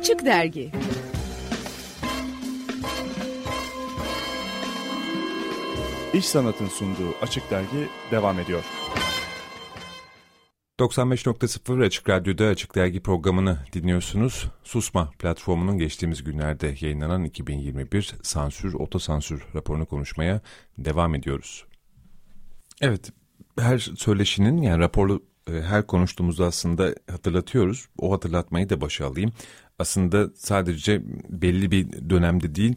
Açık Dergi İş Sanat'ın sunduğu Açık Dergi devam ediyor. 95.0 Açık Radyo'da Açık Dergi programını dinliyorsunuz. Susma platformunun geçtiğimiz günlerde yayınlanan 2021 sansür, otosansür raporunu konuşmaya devam ediyoruz. Evet, her söyleşinin yani raporlu e, her konuştuğumuzda aslında hatırlatıyoruz. O hatırlatmayı da başa alayım. Aslında sadece belli bir dönemde değil,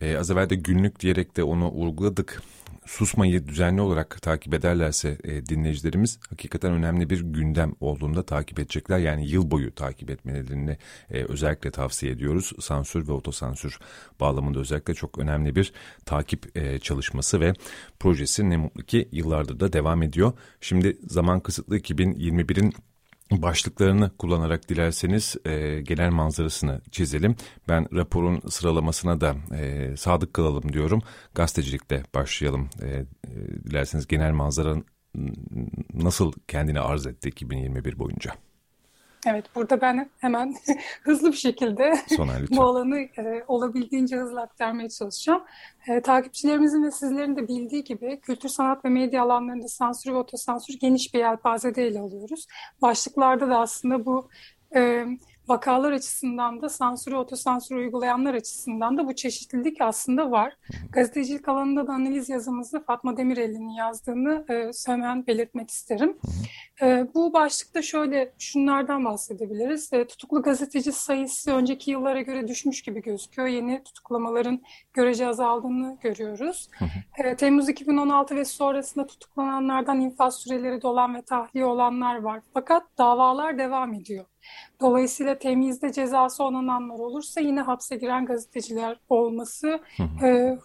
e, az evvel de günlük diyerek de onu vurguladık susmayı düzenli olarak takip ederlerse e, dinleyicilerimiz hakikaten önemli bir gündem olduğunda takip edecekler. Yani yıl boyu takip etmelerini e, özellikle tavsiye ediyoruz. Sansür ve otosansür bağlamında özellikle çok önemli bir takip e, çalışması ve projesi ne mutlu ki yıllardır da devam ediyor. Şimdi zaman kısıtlı 2021'in başlıklarını kullanarak dilerseniz e, genel manzarasını çizelim. Ben raporun sıralamasına da e, sadık kalalım diyorum. Gazetecilikle başlayalım. E, e, dilerseniz genel manzara nasıl kendini arz etti 2021 boyunca? Evet, burada ben hemen hızlı bir şekilde bu alanı e, olabildiğince hızlı aktarmaya çalışacağım. E, takipçilerimizin ve sizlerin de bildiği gibi kültür, sanat ve medya alanlarında sansür ve otosansür geniş bir yelpazede ele alıyoruz. Başlıklarda da aslında bu e, vakalar açısından da sansürü, otosansürü uygulayanlar açısından da bu çeşitlilik aslında var. Gazetecilik alanında da analiz yazımızda Fatma Demirel'in yazdığını e, hemen belirtmek isterim. E, bu başlıkta şöyle şunlardan bahsedebiliriz. E, tutuklu gazeteci sayısı önceki yıllara göre düşmüş gibi gözüküyor. Yeni tutuklamaların görece azaldığını görüyoruz. E, Temmuz 2016 ve sonrasında tutuklananlardan infaz süreleri dolan ve tahliye olanlar var. Fakat davalar devam ediyor. Dolayısıyla temizde cezası onananlar olursa yine hapse giren gazeteciler olması E,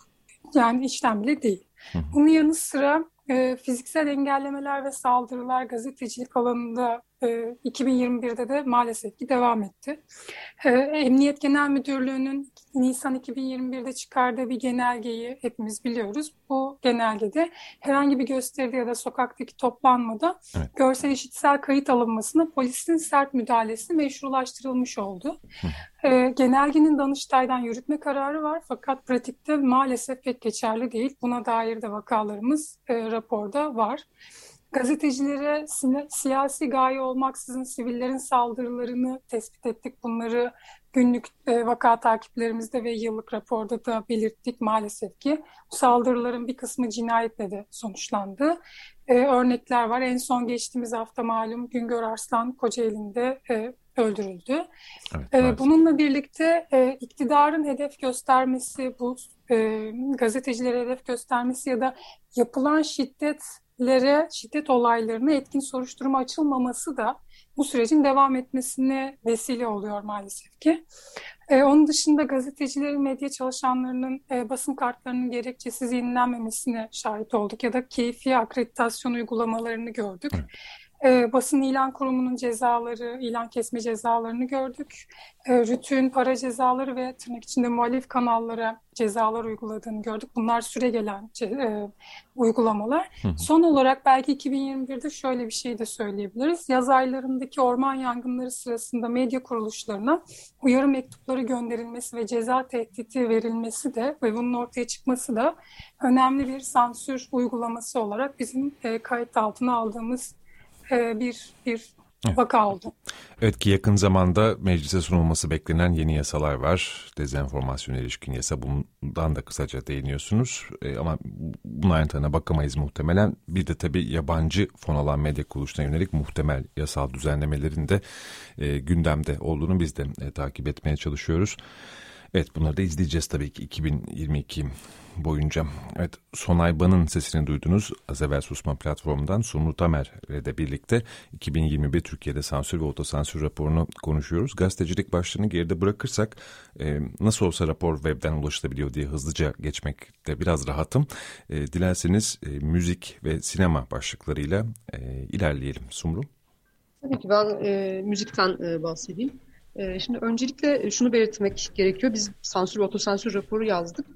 yani işten bile değil. Bunun yanı sıra e, fiziksel engellemeler ve saldırılar gazetecilik alanında e, 2021'de de maalesef ki devam etti. E, Emniyet Genel Müdürlüğü'nün Nisan 2021'de çıkardığı bir genelgeyi hepimiz biliyoruz. Bu genelgede herhangi bir gösteride ya da sokaktaki toplanmada evet. görsel işitsel kayıt alınmasına polisin sert müdahalesi meşrulaştırılmış oldu. E, genelgenin Danıştay'dan yürütme kararı var fakat pratikte maalesef pek geçerli değil. Buna dair de vakalarımız e, raporda var. Gazetecilere siyasi gaye olmaksızın sivillerin saldırılarını tespit ettik. Bunları günlük e, vaka takiplerimizde ve yıllık raporda da belirttik maalesef ki. Bu saldırıların bir kısmı cinayetle de sonuçlandı. E, örnekler var. En son geçtiğimiz hafta malum Güngör Arslan Kocaeli'nde e, öldürüldü. Evet, e, bununla birlikte e, iktidarın hedef göstermesi, bu e, gazetecilere hedef göstermesi ya da yapılan şiddetlere, şiddet olaylarına etkin soruşturma açılmaması da bu sürecin devam etmesine vesile oluyor maalesef ki. Ee, onun dışında gazetecilerin, medya çalışanlarının e, basın kartlarının gerekçesiz yenilenmemesine şahit olduk ya da keyfi akreditasyon uygulamalarını gördük. Evet. E, basın ilan kurumunun cezaları, ilan kesme cezalarını gördük. E, rütün, para cezaları ve tırnak içinde muhalif kanallara cezalar uyguladığını gördük. Bunlar süre gelen e, uygulamalar. Hı hı. Son olarak belki 2021'de şöyle bir şey de söyleyebiliriz. Yaz aylarındaki orman yangınları sırasında medya kuruluşlarına uyarı mektupları gönderilmesi ve ceza tehdidi verilmesi de ve bunun ortaya çıkması da önemli bir sansür uygulaması olarak bizim e, kayıt altına aldığımız bir bir evet. vaka oldu. Evet ki yakın zamanda meclise sunulması beklenen yeni yasalar var. Dezenformasyona ilişkin yasa bundan da kısaca değiniyorsunuz. E, ama bunun ayrıntılarına bakamayız muhtemelen. Bir de tabii yabancı fon alan medya kuruluşuna yönelik muhtemel yasal düzenlemelerin de e, gündemde olduğunu biz de e, takip etmeye çalışıyoruz. Evet bunları da izleyeceğiz tabii ki 2022 boyunca. Evet Sonay Ban'ın sesini duydunuz. Az evvel Susma platformundan Sumru Tamer ile birlikte 2021 Türkiye'de sansür ve otosansür raporunu konuşuyoruz. Gazetecilik başlığını geride bırakırsak e, nasıl olsa rapor webden ulaşılabiliyor diye hızlıca geçmekte biraz rahatım. E, dilerseniz e, müzik ve sinema başlıklarıyla e, ilerleyelim Sumru. Tabii ki ben e, müzikten e, bahsedeyim. E, şimdi öncelikle şunu belirtmek gerekiyor. Biz sansür ve otosansür raporu yazdık.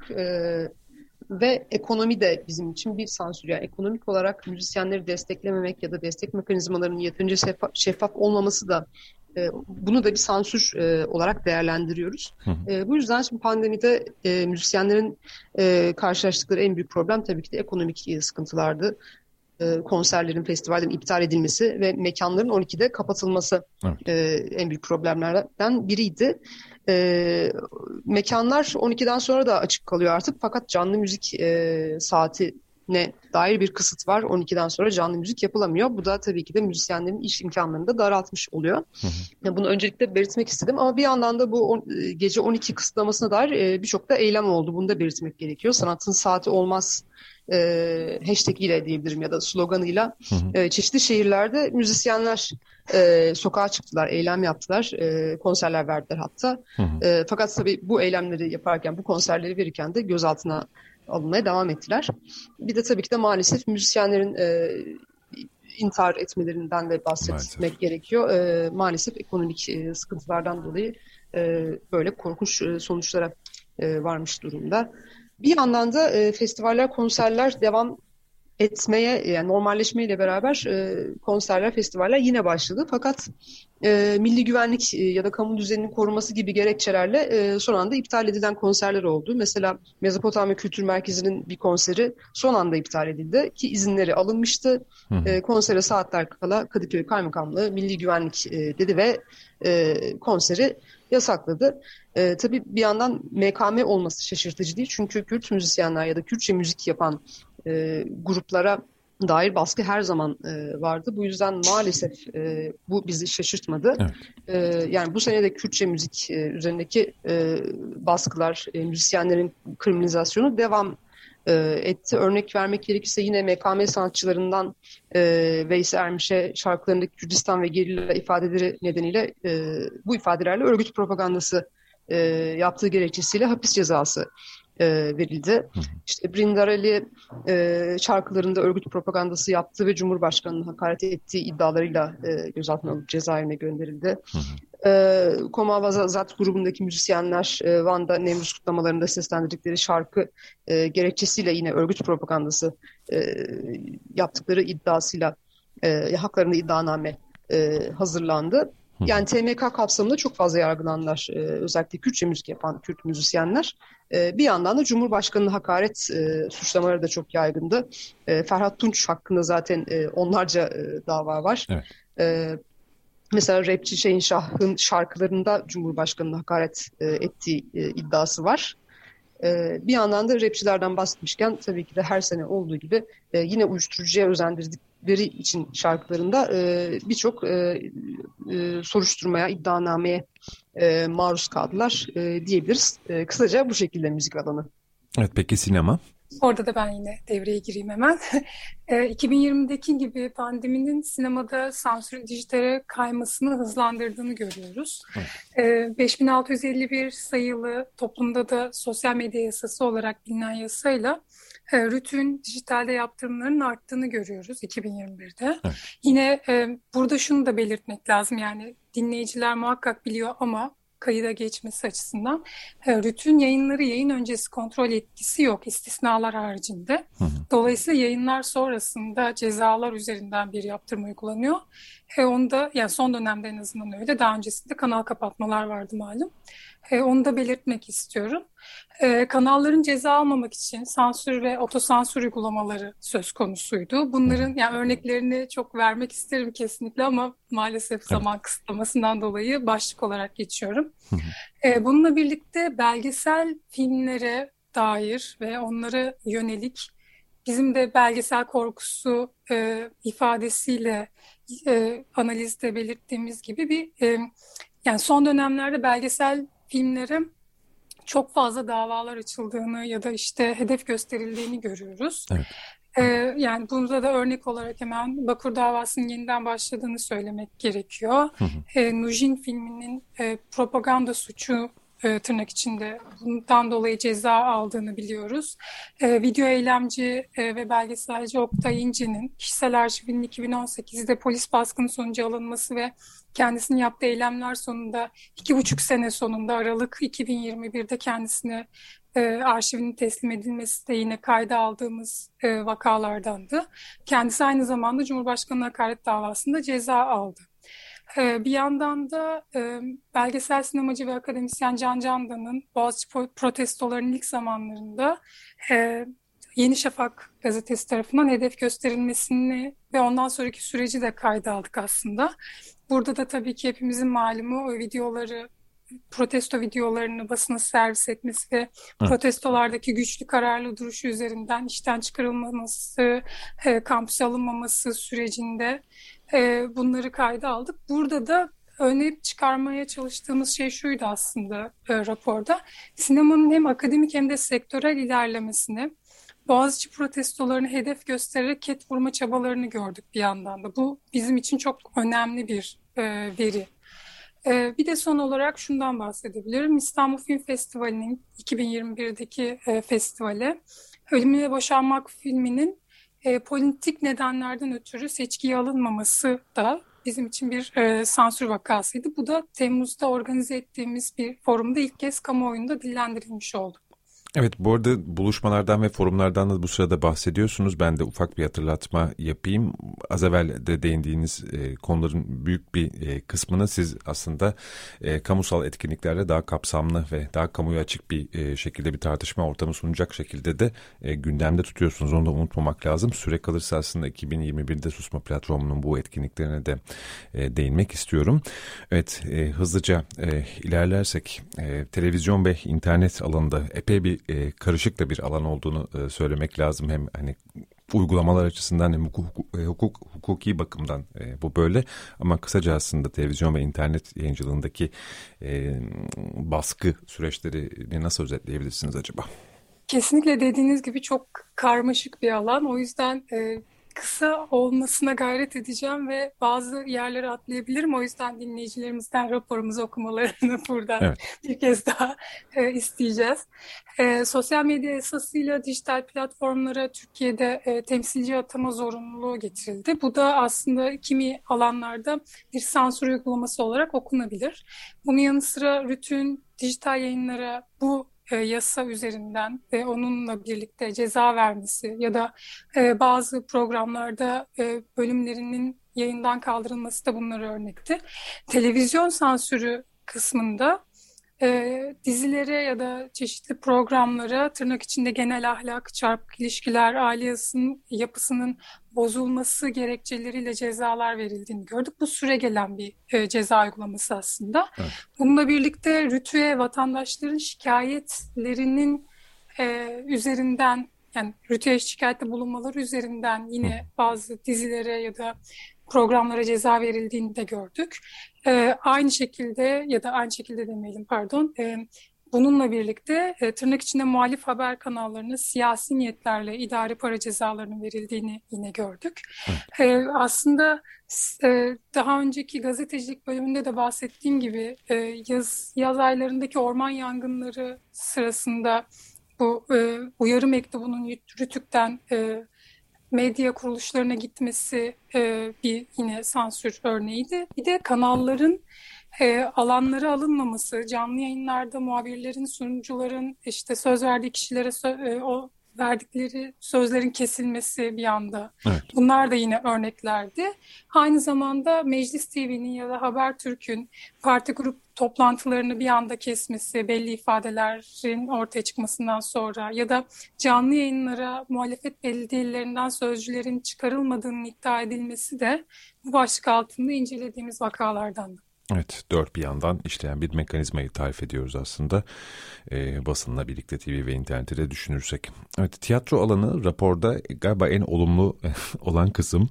Ve ekonomi de bizim için bir sansür. Yani ekonomik olarak müzisyenleri desteklememek ya da destek mekanizmalarının yeterince şeffaf, şeffaf olmaması da E, bunu da bir sansür e, olarak değerlendiriyoruz. Hı hı. E, bu yüzden şimdi pandemide e, müzisyenlerin e, karşılaştıkları en büyük problem tabii ki de ekonomik e, sıkıntılardı. E, konserlerin, festivallerin iptal edilmesi ve mekanların 12'de kapatılması evet. e, en büyük problemlerden biriydi. E, mekanlar 12'den sonra da açık kalıyor artık fakat canlı müzik e, saati ne dair bir kısıt var. 12'den sonra canlı müzik yapılamıyor. Bu da tabii ki de müzisyenlerin iş imkanlarını da daraltmış oluyor. Hı hı. Bunu öncelikle belirtmek istedim ama bir yandan da bu e, gece 12 kısıtlamasına dair birçok da eylem oldu. Bunu da belirtmek gerekiyor. Sanatın saati olmaz e, hashtag ile diyebilirim ya da sloganıyla hı hı. E, çeşitli şehirlerde müzisyenler e, sokağa çıktılar, eylem yaptılar, e, konserler verdiler hatta. Hı hı. E, fakat tabii bu eylemleri yaparken, bu konserleri verirken de gözaltına alınmaya devam ettiler. Bir de tabii ki de maalesef müzisyenlerin e, intihar etmelerinden de bahsetmek maalesef. gerekiyor. E, maalesef ekonomik e, sıkıntılardan dolayı e, böyle korkunç e, sonuçlara e, varmış durumda. Bir yandan da e, festivaller, konserler devam etmeye yani normalleşmeyle beraber e, konserler, festivaller yine başladı. Fakat e, milli güvenlik e, ya da kamu düzeninin koruması gibi gerekçelerle e, son anda iptal edilen konserler oldu. Mesela Mezopotamya Kültür Merkezi'nin bir konseri son anda iptal edildi ki izinleri alınmıştı. Hı hı. E, konsere saatler kala Kadıköy Kaymakamlığı milli güvenlik e, dedi ve e, konseri yasakladı. E, tabii bir yandan MKM olması şaşırtıcı değil. Çünkü Kürt müzisyenler ya da Kürtçe müzik yapan e, gruplara dair baskı her zaman e, vardı. Bu yüzden maalesef e, bu bizi şaşırtmadı. Evet. E, yani bu sene de Kürtçe müzik e, üzerindeki e, baskılar, e, müzisyenlerin kriminalizasyonu devam e, etti. Örnek vermek gerekirse yine MKM sanatçılarından e, Veysel Ermiş'e şarkılarındaki Kürdistan ve gerilla ifadeleri nedeniyle e, bu ifadelerle örgüt propagandası e, yaptığı gerekçesiyle hapis cezası e, verildi. İşte Brindareli e, şarkılarında örgüt propagandası yaptığı ve Cumhurbaşkanı'nın hakaret ettiği iddialarıyla e, gözaltına alıp cezaevine gönderildi. E, Koma Zat grubundaki müzisyenler e, Van'da Nevruz kutlamalarında seslendirdikleri şarkı e, gerekçesiyle yine örgüt propagandası e, yaptıkları iddiasıyla e, haklarında iddianame e, hazırlandı. Yani TMK kapsamında çok fazla yargılanlar, e, özellikle Kürtçe müzik yapan Kürt müzisyenler. E, bir yandan da Cumhurbaşkanı'nın hakaret e, suçlamaları da çok yaygındı. E, Ferhat Tunç hakkında zaten e, onlarca e, dava var. Evet. E, mesela rapçi Şeyin Şah'ın şarkılarında Cumhurbaşkanı'nın hakaret e, ettiği e, iddiası var. E, bir yandan da rapçilerden bahsetmişken tabii ki de her sene olduğu gibi e, yine uyuşturucuya özendirdik veri için şarkılarında e, birçok e, e, soruşturmaya, iddianameye e, maruz kaldılar e, diyebiliriz. E, kısaca bu şekilde müzik alanı. Evet peki sinema? Orada da ben yine devreye gireyim hemen. 2020'deki gibi pandeminin sinemada sansür dijitale kaymasını hızlandırdığını görüyoruz. Evet. 5651 sayılı toplumda da sosyal medya yasası olarak bilinen yasayla Rütün dijitalde yaptırımların arttığını görüyoruz 2021'de. Evet. Yine e, burada şunu da belirtmek lazım yani dinleyiciler muhakkak biliyor ama kayıda geçmesi açısından Rütün yayınları yayın öncesi kontrol etkisi yok istisnalar haricinde. Hı hı. Dolayısıyla yayınlar sonrasında cezalar üzerinden bir yaptırım uygulanıyor. E, onda yani son dönemde en azından öyle. Daha öncesinde kanal kapatmalar vardı malum. E, onu da belirtmek istiyorum. E, kanalların ceza almamak için sansür ve otosansür uygulamaları söz konusuydu. Bunların yani örneklerini çok vermek isterim kesinlikle ama maalesef zaman evet. kısıtlamasından dolayı başlık olarak geçiyorum. e, bununla birlikte belgesel filmlere dair ve onlara yönelik bizim de belgesel korkusu e, ifadesiyle e, analizde belirttiğimiz gibi bir e, yani son dönemlerde belgesel filmlere çok fazla davalar açıldığını ya da işte hedef gösterildiğini görüyoruz. Evet. Ee, yani bunda da örnek olarak hemen Bakur davasının yeniden başladığını söylemek gerekiyor. Hı hı. Ee, Nujin filminin e, propaganda suçu e, tırnak içinde bundan dolayı ceza aldığını biliyoruz. E, video eylemci e, ve belgeselci Oktay İnce'nin kişisel arşivinin 2018'de polis baskını sonucu alınması ve kendisinin yaptığı eylemler sonunda iki buçuk sene sonunda Aralık 2021'de kendisine e, arşivinin teslim edilmesi de yine kayda aldığımız e, vakalardandı. Kendisi aynı zamanda Cumhurbaşkanı hakaret davasında ceza aldı. E, bir yandan da e, belgesel sinemacı ve akademisyen Can Candan'ın Boğaziçi protestolarının ilk zamanlarında e, Yeni Şafak gazetesi tarafından hedef gösterilmesini ve ondan sonraki süreci de kayda aldık aslında. Burada da tabii ki hepimizin malumu videoları protesto videolarını basına servis etmesi ve Hı. protestolardaki güçlü kararlı duruşu üzerinden işten çıkarılmaması, e, kampüse alınmaması sürecinde e, bunları kayda aldık. Burada da öne çıkarmaya çalıştığımız şey şuydu aslında e, raporda. Sinemanın hem akademik hem de sektörel ilerlemesini Boğaziçi protestolarını hedef göstererek ket vurma çabalarını gördük bir yandan da. Bu bizim için çok önemli bir e, veri. E, bir de son olarak şundan bahsedebilirim. İstanbul Film Festivali'nin 2021'deki e, festivale Ölüm ve Boşanmak filminin e, politik nedenlerden ötürü seçkiye alınmaması da bizim için bir e, sansür vakasıydı. Bu da Temmuz'da organize ettiğimiz bir forumda ilk kez kamuoyunda dillendirilmiş oldu. Evet bu arada buluşmalardan ve forumlardan da bu sırada bahsediyorsunuz. Ben de ufak bir hatırlatma yapayım. Az evvel de değindiğiniz e, konuların büyük bir e, kısmını siz aslında e, kamusal etkinliklerle daha kapsamlı ve daha kamuya açık bir e, şekilde bir tartışma ortamı sunacak şekilde de e, gündemde tutuyorsunuz. Onu da unutmamak lazım. Süre kalırsa aslında 2021'de Susma Platformu'nun bu etkinliklerine de e, değinmek istiyorum. Evet e, hızlıca e, ilerlersek e, televizyon ve internet alanında epey bir e, karışık da bir alan olduğunu e, söylemek lazım. Hem hani uygulamalar açısından hem hukuk, e, hukuk hukuki bakımdan e, bu böyle ama kısaca aslında televizyon ve internet yayıncılığındaki e, baskı süreçlerini nasıl özetleyebilirsiniz acaba? Kesinlikle dediğiniz gibi çok karmaşık bir alan. O yüzden e, kısa olmasına gayret edeceğim ve bazı yerleri atlayabilirim. O yüzden dinleyicilerimizden raporumuzu okumalarını buradan evet. bir kez daha e, isteyeceğiz. E, sosyal medya esasıyla dijital platformlara Türkiye'de e, temsilci atama zorunluluğu getirildi. Bu da aslında kimi alanlarda bir sansür uygulaması olarak okunabilir. Bunun yanı sıra Rütün dijital yayınlara bu e, yasa üzerinden ve onunla birlikte ceza vermesi ya da e, bazı programlarda e, bölümlerinin yayından kaldırılması da bunları örnekti. Televizyon sansürü kısmında e, dizilere ya da çeşitli programlara tırnak içinde genel ahlak, çarpık ilişkiler, aile yapısının, yapısının bozulması gerekçeleriyle cezalar verildiğini gördük. Bu süre gelen bir e, ceza uygulaması aslında. Evet. Bununla birlikte rütüye vatandaşların şikayetlerinin e, üzerinden yani rütüye şikayette bulunmaları üzerinden yine bazı dizilere ya da programlara ceza verildiğini de gördük. E, aynı şekilde ya da aynı şekilde demeyelim pardon. E, bununla birlikte e, tırnak içinde muhalif haber kanallarına siyasi niyetlerle idari para cezalarının verildiğini yine gördük. E, aslında e, daha önceki gazetecilik bölümünde de bahsettiğim gibi e, yaz, yaz aylarındaki orman yangınları sırasında bu e, uyarı mektubunun Rütük'ten e, medya kuruluşlarına gitmesi e, bir yine sansür örneğiydi. Bir de kanalların e, alanları alınmaması, canlı yayınlarda muhabirlerin, sunucuların işte söz verdiği kişilere e, o verdikleri sözlerin kesilmesi bir anda. Evet. Bunlar da yine örneklerdi. Aynı zamanda Meclis TV'nin ya da Habertürk'ün parti grup toplantılarını bir anda kesmesi, belli ifadelerin ortaya çıkmasından sonra ya da canlı yayınlara muhalefet belediyelerinden sözcülerin çıkarılmadığının iddia edilmesi de bu başlık altında incelediğimiz vakalardan. Evet, dört bir yandan işleyen bir mekanizmayı tarif ediyoruz aslında e, basınla birlikte TV ve internette de düşünürsek. Evet, tiyatro alanı raporda galiba en olumlu olan kısım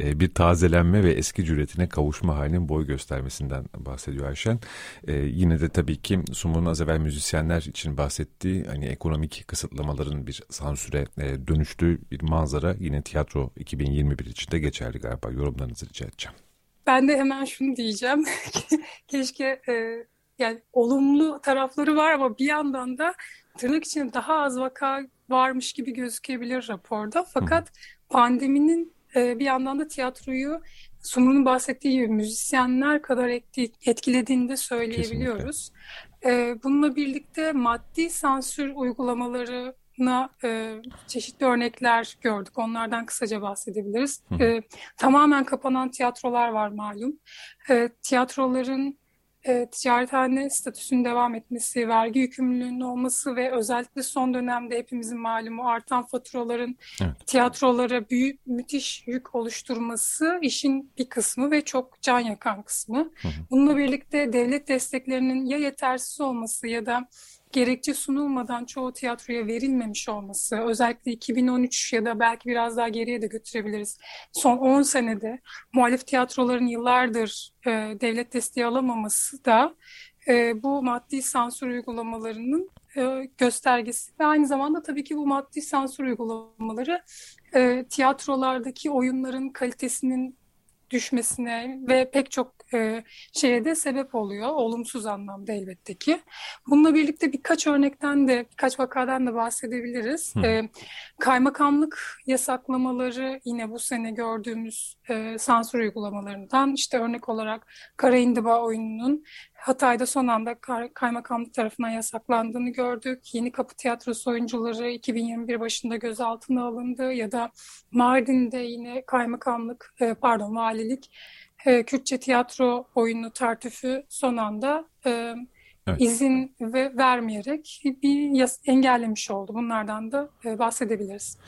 e, bir tazelenme ve eski cüretine kavuşma halinin boy göstermesinden bahsediyor Ayşen. E, yine de tabii ki Sumun'un az evvel müzisyenler için bahsettiği hani ekonomik kısıtlamaların bir sansüre e, dönüştüğü bir manzara yine tiyatro 2021 için de geçerli galiba. Yorumlarınızı rica edeceğim. Ben de hemen şunu diyeceğim. Keşke e, yani olumlu tarafları var ama bir yandan da tırnak içinde daha az vaka varmış gibi gözükebilir raporda. Fakat pandeminin e, bir yandan da tiyatroyu Sumru'nun bahsettiği gibi müzisyenler kadar etkilediğini de söyleyebiliyoruz. E, bununla birlikte maddi sansür uygulamaları kapanmasına e, çeşitli örnekler gördük. Onlardan kısaca bahsedebiliriz. E, tamamen kapanan tiyatrolar var malum. E, tiyatroların e, ticarethane statüsünün devam etmesi, vergi yükümlülüğünün olması ve özellikle son dönemde hepimizin malumu artan faturaların evet. tiyatrolara büyük müthiş yük oluşturması işin bir kısmı ve çok can yakan kısmı. Hı hı. Bununla birlikte devlet desteklerinin ya yetersiz olması ya da gerekçe sunulmadan çoğu tiyatroya verilmemiş olması, özellikle 2013 ya da belki biraz daha geriye de götürebiliriz. Son 10 senede muhalif tiyatroların yıllardır e, devlet desteği alamaması da e, bu maddi sansür uygulamalarının e, göstergesi ve aynı zamanda tabii ki bu maddi sansür uygulamaları e, tiyatrolardaki oyunların kalitesinin düşmesine ve pek çok e, şeye de sebep oluyor. Olumsuz anlamda elbette ki. Bununla birlikte birkaç örnekten de birkaç vakadan da bahsedebiliriz. E, kaymakamlık yasaklamaları yine bu sene gördüğümüz e, sansür uygulamalarından işte örnek olarak Kara İndiba oyununun Hatay'da son anda kaymakamlık tarafından yasaklandığını gördük. Yeni Kapı Tiyatrosu oyuncuları 2021 başında gözaltına alındı ya da Mardin'de yine kaymakamlık e, pardon valilik e, Kürtçe tiyatro oyunu tartüfü son anda e, evet. izin ve vermeyerek bir yas engellemiş oldu. Bunlardan da bahsedebiliriz.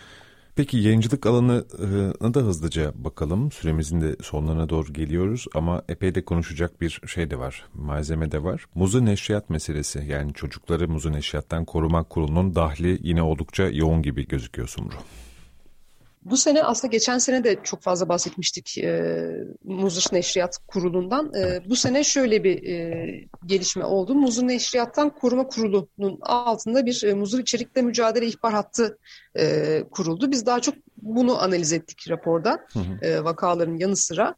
Peki yayıncılık alanına da hızlıca bakalım. Süremizin de sonlarına doğru geliyoruz ama epey de konuşacak bir şey de var. Malzeme de var. Muzu neşriyat meselesi yani çocukları muzu neşriyattan korumak kurulunun dahli yine oldukça yoğun gibi gözüküyor Sumru. Bu sene aslında geçen sene de çok fazla bahsetmiştik e, Muzur Neşriyat Kurulu'ndan. E, bu sene şöyle bir e, gelişme oldu. Muzur Neşriyat'tan Koruma Kurulu'nun altında bir e, muzur içerikle mücadele ihbar hattı e, kuruldu. Biz daha çok bunu analiz ettik raporda hı hı. E, vakaların yanı sıra.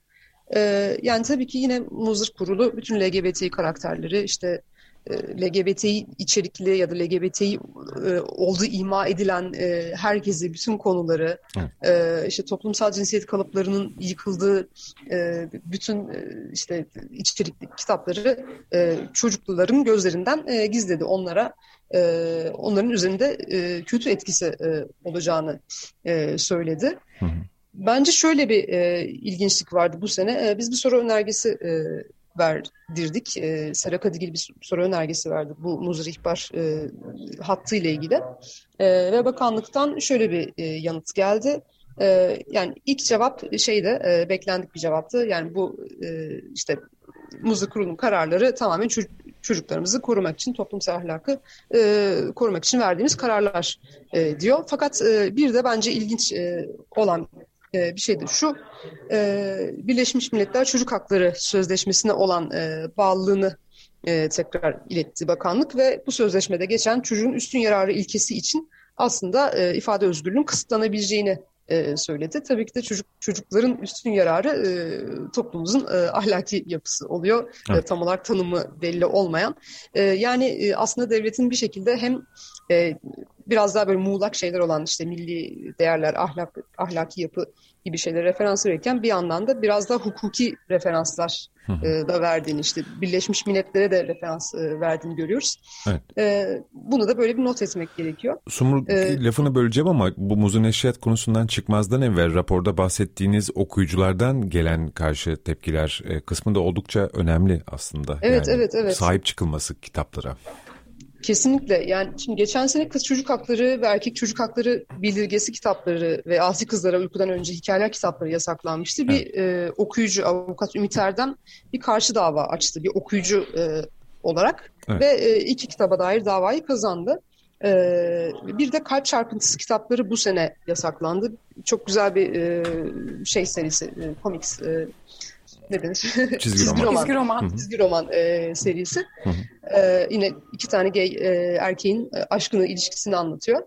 E, yani tabii ki yine Muzur Kurulu bütün LGBT karakterleri işte e, LGBTİ içerikli ya da LGBTİ e, olduğu ima edilen e, herkesi, bütün konuları, e, işte toplumsal cinsiyet kalıplarının yıkıldığı bütün işte içerikli kitapları çocukluların gözlerinden gizledi. Onlara onların üzerinde kötü etkisi olacağını söyledi. Hı hı. Bence şöyle bir ilginçlik vardı bu sene. Biz bir soru önergesi verdirdik. E, Serap Adigil bir soru önergesi verdi bu muzur ihbar e, hattı ile ilgili. E, ve bakanlıktan şöyle bir e, yanıt geldi. E, yani ilk cevap şeyde e, beklendik bir cevaptı. Yani bu e, işte muzur kurulum kararları tamamen çocuk, çocuklarımızı korumak için, toplumsal ahlakı e, korumak için verdiğimiz kararlar e, diyor. Fakat e, bir de bence ilginç e, olan e, bir şeydir. Şu e, Birleşmiş Milletler Çocuk Hakları Sözleşmesi'ne olan e, bağlılığını e, tekrar iletti bakanlık ve bu sözleşmede geçen çocuğun üstün yararı ilkesi için aslında e, ifade özgürlüğünün kısıtlanabileceğini e, söyledi. Tabii ki de çocuk çocukların üstün yararı e, toplumumuzun e, ahlaki yapısı oluyor. Evet. E, tam olarak tanımı belli olmayan. E, yani e, aslında devletin bir şekilde hem e, biraz daha böyle muğlak şeyler olan işte milli değerler, ahlak, ahlaki yapı gibi şeyler referans verirken bir yandan da biraz daha hukuki referanslar e, da verdiğini işte Birleşmiş Milletler'e de referans e, verdiğini görüyoruz. Evet. E, bunu da böyle bir not etmek gerekiyor. Sumur ee, lafını böleceğim ama bu muzun eşyat konusundan çıkmazdan evvel raporda bahsettiğiniz okuyuculardan gelen karşı tepkiler e, kısmı da oldukça önemli aslında. Evet yani evet evet. Sahip çıkılması kitaplara. Kesinlikle. Yani şimdi geçen sene kız çocuk hakları ve erkek çocuk hakları bildirgesi kitapları ve asi kızlara uykudan önce hikayeler kitapları yasaklanmıştı. Evet. Bir e, okuyucu avukat Ümit Erdem bir karşı dava açtı bir okuyucu e, olarak evet. ve e, iki kitaba dair davayı kazandı. E, bir de kalp çarpıntısı kitapları bu sene yasaklandı. Çok güzel bir e, şey serisi, e, komiks e, ne denir? Çizgi, Çizgi roman. Çizgi roman, Çizgi roman e, serisi. E, yine iki tane gay e, erkeğin e, aşkını, ilişkisini anlatıyor.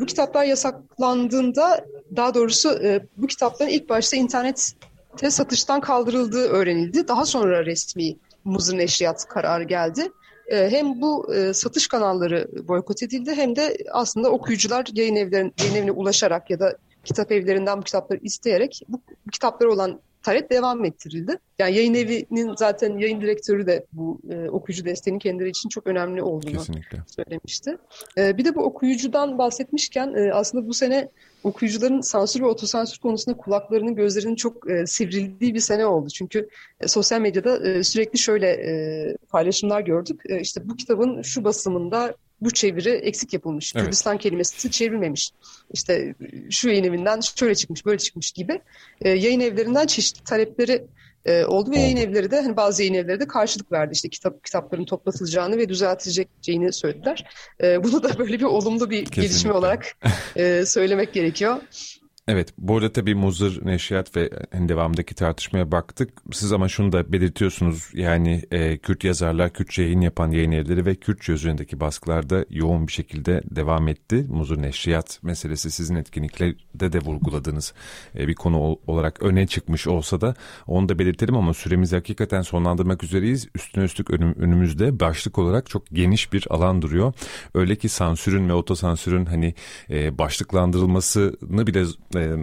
Bu kitaplar yasaklandığında, daha doğrusu e, bu kitapların ilk başta internette satıştan kaldırıldığı öğrenildi. Daha sonra resmi muzır neşriyat kararı geldi. E, hem bu e, satış kanalları boykot edildi hem de aslında okuyucular yayın, evlerin, yayın evine ulaşarak ya da kitap evlerinden bu kitapları isteyerek bu, bu kitaplara olan talep devam ettirildi. Yani yayın evinin zaten yayın direktörü de bu e, okuyucu desteğinin kendileri için çok önemli olduğunu Kesinlikle. söylemişti. E, bir de bu okuyucudan bahsetmişken e, aslında bu sene okuyucuların sansür ve otosansür konusunda kulaklarının gözlerinin çok e, sivrildiği bir sene oldu. Çünkü e, sosyal medyada e, sürekli şöyle e, paylaşımlar gördük. E, işte bu kitabın şu basımında bu çeviri eksik yapılmış. Evet. Kürdistan kelimesi çevrilmemiş. İşte şu yayın evinden şöyle çıkmış, böyle çıkmış gibi. E, yayın evlerinden çeşitli talepleri e, oldu ve oldu. yayın evleri de hani bazı yayın evleri de karşılık verdi. İşte kitap kitapların toplatılacağını ve düzeltilecekeceğini söylediler. E, bunu da böyle bir olumlu bir Kesinlikle. gelişme olarak e, söylemek gerekiyor. Evet, bu arada tabii muzır, neşriyat ve hani devamdaki tartışmaya baktık. Siz ama şunu da belirtiyorsunuz yani e, Kürt yazarlar, Kürtçe yayın yapan yayın evleri ve Kürtçe üzerindeki baskılarda yoğun bir şekilde devam etti. Muzır, neşriyat meselesi sizin etkinliklerde de vurguladığınız e, bir konu olarak öne çıkmış olsa da onu da belirtelim ama süremizi hakikaten sonlandırmak üzereyiz. Üstüne üstlük önüm, önümüzde başlık olarak çok geniş bir alan duruyor. Öyle ki sansürün ve otosansürün hani e, başlıklandırılmasını bile e,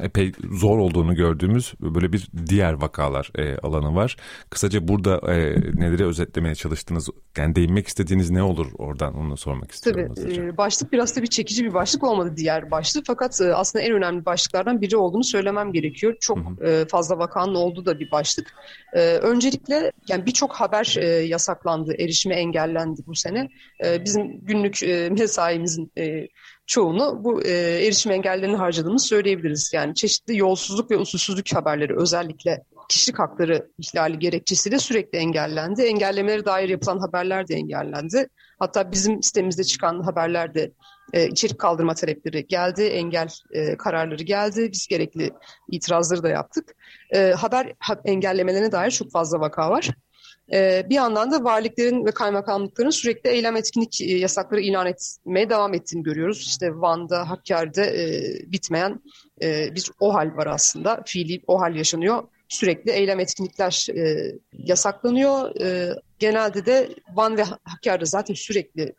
epey zor olduğunu gördüğümüz böyle bir diğer vakalar e, alanı var. Kısaca burada e, neleri özetlemeye çalıştınız? Yani değinmek istediğiniz ne olur oradan onu sormak istiyorum. Tabii e, başlık biraz da bir çekici bir başlık olmadı diğer başlık fakat e, aslında en önemli başlıklardan biri olduğunu söylemem gerekiyor. Çok hı hı. E, fazla vakanın olduğu da bir başlık. E, öncelikle yani birçok haber e, yasaklandı, erişime engellendi bu sene. E, bizim günlük e, mesaimizin e, çoğunu bu e, erişim engellerini harcadığımızı söyleyebiliriz. Yani çeşitli yolsuzluk ve usulsüzlük haberleri özellikle kişilik hakları ihlali gerekçesiyle sürekli engellendi. Engellemelere dair yapılan haberler de engellendi. Hatta bizim sitemizde çıkan haberler de e, içerik kaldırma talepleri geldi, engel e, kararları geldi. Biz gerekli itirazları da yaptık. E, haber engellemelerine dair çok fazla vaka var. Ee, bir yandan da valiliklerin ve kaymakamlıkların sürekli eylem etkinlik e, yasakları ilan etmeye devam ettiğini görüyoruz. İşte Van'da, Hakkari'de e, bitmeyen e, bir OHAL var aslında. Fiili OHAL yaşanıyor. Sürekli eylem etkinlikler yasaklanıyor. Genelde de Van ve Hakkari'de zaten sürekli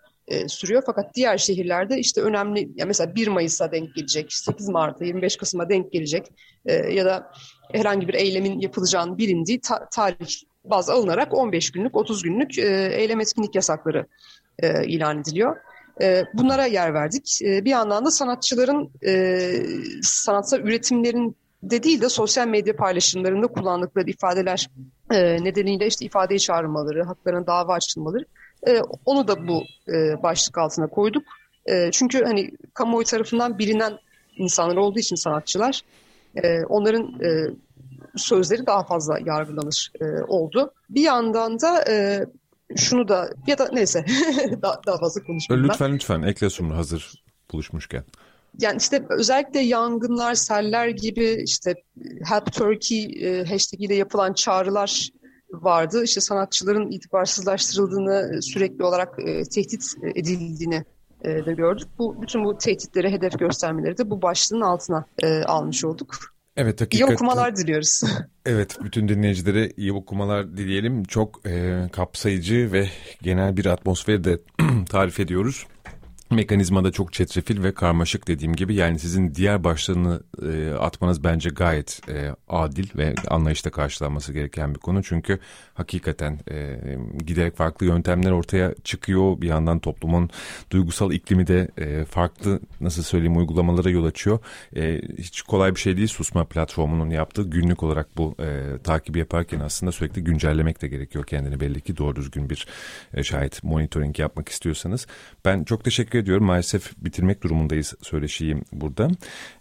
sürüyor. Fakat diğer şehirlerde işte önemli, ya mesela 1 Mayıs'a denk gelecek, 8 Mart'a, 25 Kasım'a denk gelecek ya da herhangi bir eylemin yapılacağını bilindiği ta- tarih baz alınarak 15 günlük, 30 günlük e, eylem etkinlik yasakları e, ilan ediliyor. E, bunlara yer verdik. E, bir yandan da sanatçıların e, sanatsal üretimlerin de değil de sosyal medya paylaşımlarında kullandıkları ifadeler e, nedeniyle işte ifadeye çağrılmaları, haklarına dava açılmaları e, onu da bu e, başlık altına koyduk. E, çünkü hani kamuoyu tarafından bilinen insanlar olduğu için sanatçılar e, onların e, sözleri daha fazla yargılanır e, oldu. Bir yandan da e, şunu da ya da neyse daha, daha fazla konuşmayayım Lütfen ben. lütfen ekle Sumru hazır buluşmuşken. Yani işte özellikle yangınlar, seller gibi işte Help Turkey e, hashtag ile yapılan çağrılar vardı. İşte sanatçıların itibarsızlaştırıldığını sürekli olarak e, tehdit edildiğini e, de gördük. Bu bütün bu tehditlere hedef göstermeleri de bu başlığın altına e, almış olduk. Evet hakikaten. İyi okumalar diliyoruz. Evet bütün dinleyicilere iyi okumalar dileyelim. Çok e, kapsayıcı ve genel bir atmosferi de tarif ediyoruz. Mekanizma da çok çetrefil ve karmaşık dediğim gibi yani sizin diğer başlarını e, atmanız bence gayet e, adil ve anlayışla karşılanması gereken bir konu. Çünkü hakikaten e, giderek farklı yöntemler ortaya çıkıyor. Bir yandan toplumun duygusal iklimi de e, farklı nasıl söyleyeyim uygulamalara yol açıyor. E, hiç kolay bir şey değil Susma platformunun yaptığı günlük olarak bu e, takibi yaparken aslında sürekli güncellemek de gerekiyor kendini belli ki doğru düzgün bir e, şayet monitoring yapmak istiyorsanız. Ben çok teşekkür ediyorum. Maalesef bitirmek durumundayız söyleşiyim burada.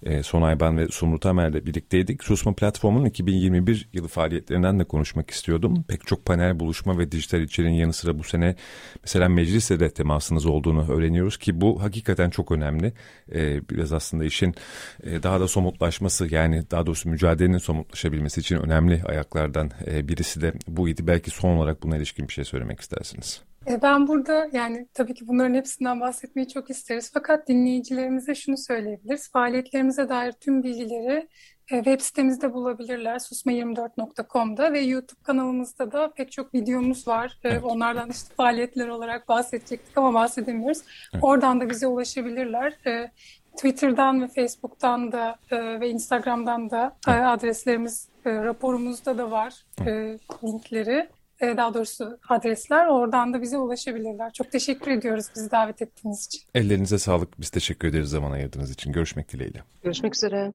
E, Sonay ben ve Sumrut Amer'le birlikteydik. Susma platformunun 2021 yılı faaliyetlerinden de konuşmak istiyordum. Pek çok panel buluşma ve dijital içeriğin yanı sıra bu sene mesela meclisle de temasınız olduğunu öğreniyoruz ki bu hakikaten çok önemli. E, biraz aslında işin e, daha da somutlaşması yani daha doğrusu mücadelenin somutlaşabilmesi için önemli ayaklardan e, birisi de bu idi. Belki son olarak buna ilişkin bir şey söylemek istersiniz. E, ben burada yani tabii ki bunların hepsinden bahsetmeyi çok isteriz. Fakat dinleyicilerimize şunu söyleyebiliriz. Faaliyetlerimize dair tüm bilgileri e, web sitemizde bulabilirler. susma24.com'da ve YouTube kanalımızda da pek çok videomuz var. E, evet. Onlardan işte faaliyetler olarak bahsedecektik ama bahsedemiyoruz. Evet. Oradan da bize ulaşabilirler. Twitter'dan ve Facebook'tan da ve Instagram'dan da adreslerimiz raporumuzda da var linkleri. E, daha doğrusu adresler. Oradan da bize ulaşabilirler. Çok teşekkür ediyoruz bizi davet ettiğiniz için. Ellerinize sağlık. Biz teşekkür ederiz zaman ayırdığınız için. Görüşmek dileğiyle. Görüşmek üzere.